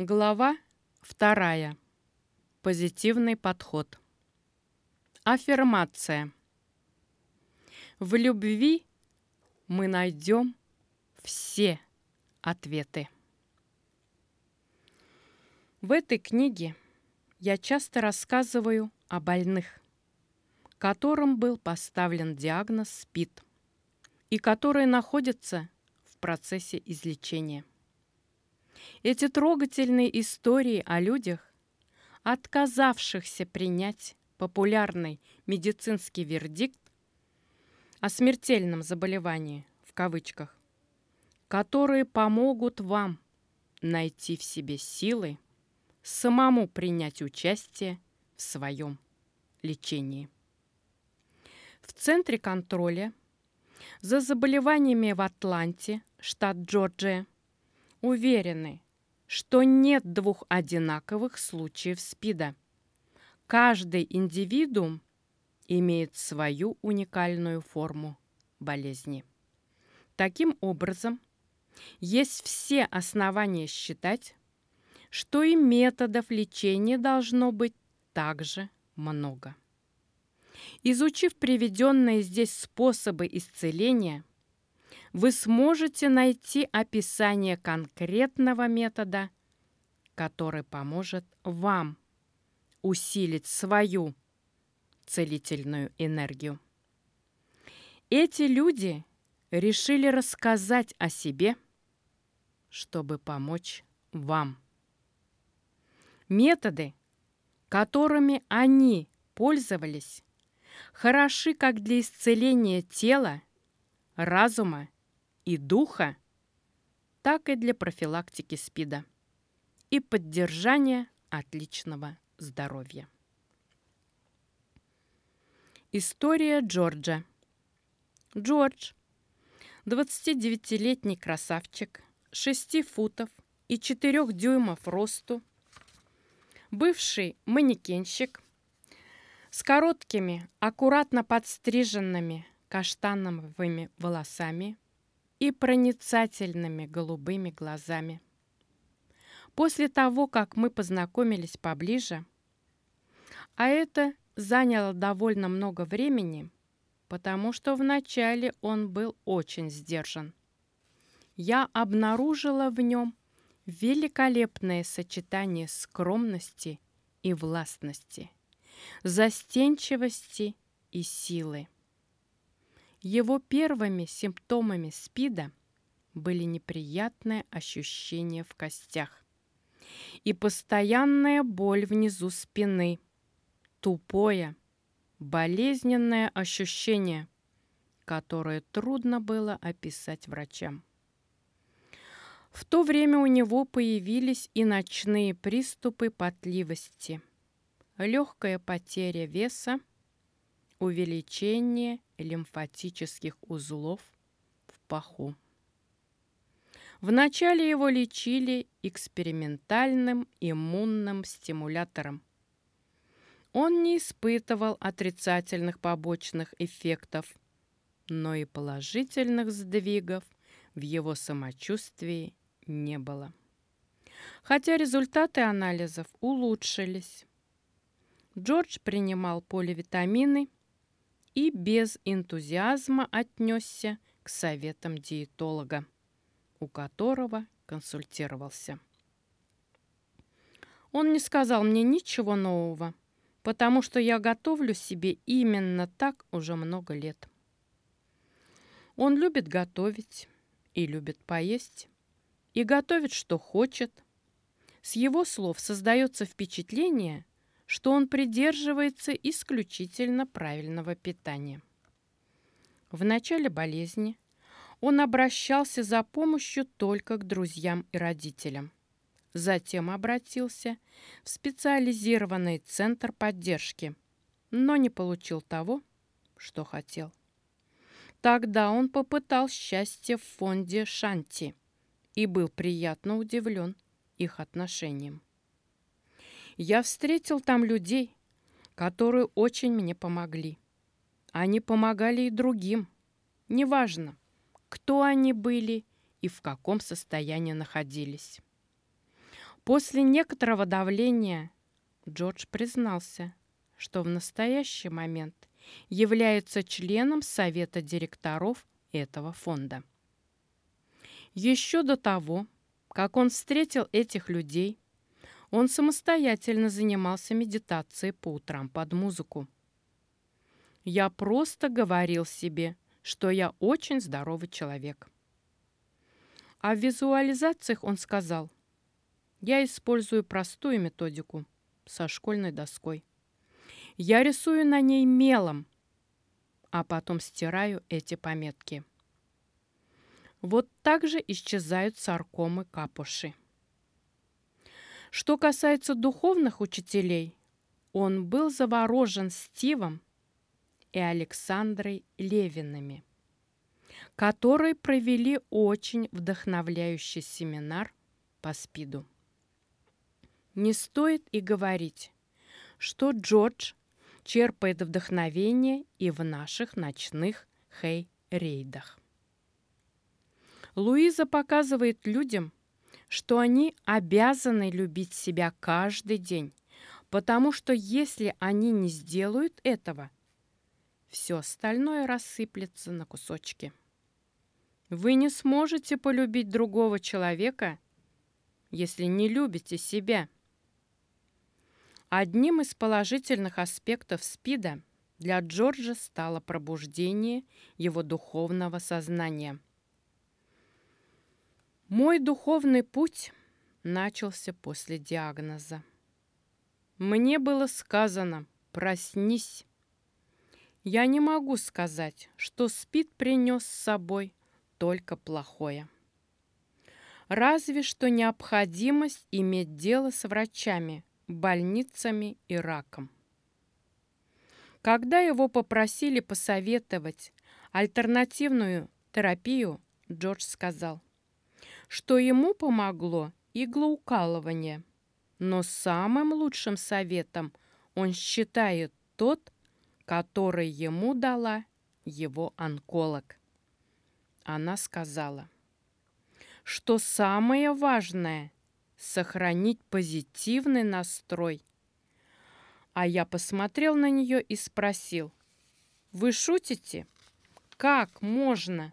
Глава вторая. Позитивный подход. Аффирмация. В любви мы найдем все ответы. В этой книге я часто рассказываю о больных, которым был поставлен диагноз СПИД и которые находятся в процессе излечения. Эти трогательные истории о людях, отказавшихся принять популярный медицинский вердикт о смертельном заболевании, в кавычках, которые помогут вам найти в себе силы самому принять участие в своем лечении. В Центре контроля за заболеваниями в Атланте, штат Джорджия, уверены, что нет двух одинаковых случаев СПИДа. Каждый индивидуум имеет свою уникальную форму болезни. Таким образом, есть все основания считать, что и методов лечения должно быть также много. Изучив приведенные здесь способы исцеления, вы сможете найти описание конкретного метода, который поможет вам усилить свою целительную энергию. Эти люди решили рассказать о себе, чтобы помочь вам. Методы, которыми они пользовались, хороши как для исцеления тела, разума и духа, так и для профилактики СПИДа и поддержания отличного здоровья. История Джорджа. Джордж, 29-летний красавчик, 6 футов и 4 дюймов росту, бывший манекенщик с короткими, аккуратно подстриженными каштановыми волосами – и проницательными голубыми глазами. После того, как мы познакомились поближе, а это заняло довольно много времени, потому что вначале он был очень сдержан. Я обнаружила в нем великолепное сочетание скромности и властности, застенчивости и силы. Его первыми симптомами СПИДа были неприятные ощущения в костях и постоянная боль внизу спины, тупое, болезненное ощущение, которое трудно было описать врачам. В то время у него появились и ночные приступы потливости, легкая потеря веса увеличение лимфатических узлов в паху. Вначале его лечили экспериментальным иммунным стимулятором. Он не испытывал отрицательных побочных эффектов, но и положительных сдвигов в его самочувствии не было. Хотя результаты анализов улучшились. Джордж принимал поливитамины и без энтузиазма отнесся к советам диетолога, у которого консультировался. Он не сказал мне ничего нового, потому что я готовлю себе именно так уже много лет. Он любит готовить и любит поесть, и готовит, что хочет. С его слов создается впечатление, что он придерживается исключительно правильного питания. В начале болезни он обращался за помощью только к друзьям и родителям. Затем обратился в специализированный центр поддержки, но не получил того, что хотел. Тогда он попытал счастье в фонде Шанти и был приятно удивлен их отношением. Я встретил там людей, которые очень мне помогли. Они помогали и другим. Неважно, кто они были и в каком состоянии находились. После некоторого давления Джордж признался, что в настоящий момент является членом совета директоров этого фонда. Еще до того, как он встретил этих людей, он самостоятельно занимался медитацией по утрам под музыку. Я просто говорил себе, что я очень здоровый человек. В визуализациях он сказал, я использую простую методику со школьной доской. Я рисую на ней мелом, а потом стираю эти пометки. Вот так же исчезают саркомы капуши. Что касается духовных учителей, он был заворожен Стивом и Александрой Левинами, которые провели очень вдохновляющий семинар по СПИДу. Не стоит и говорить, что Джордж черпает вдохновение и в наших ночных хей-рейдах. Луиза показывает людям, что они обязаны любить себя каждый день, потому что если они не сделают этого, все остальное рассыплется на кусочки. Вы не сможете полюбить другого человека, если не любите себя. Одним из положительных аспектов СПИДа для Джорджа стало пробуждение его духовного сознания. Мой духовный путь начался после диагноза. Мне было сказано «проснись». Я не могу сказать, что СПИД принес с собой только плохое. Разве что необходимость иметь дело с врачами, больницами и раком. Когда его попросили посоветовать альтернативную терапию, Джордж сказал, что ему помогло иглоукалывание, но самым лучшим советом он считает тот, который ему дала его онколог. Она сказала, что самое важное – сохранить позитивный настрой. А я посмотрел на нее и спросил, «Вы шутите? Как можно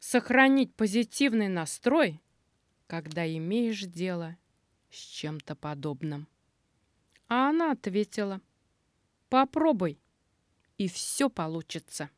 сохранить позитивный настрой, когда имеешь дело с чем-то подобным?» А она ответила, «Попробуй» и все получится.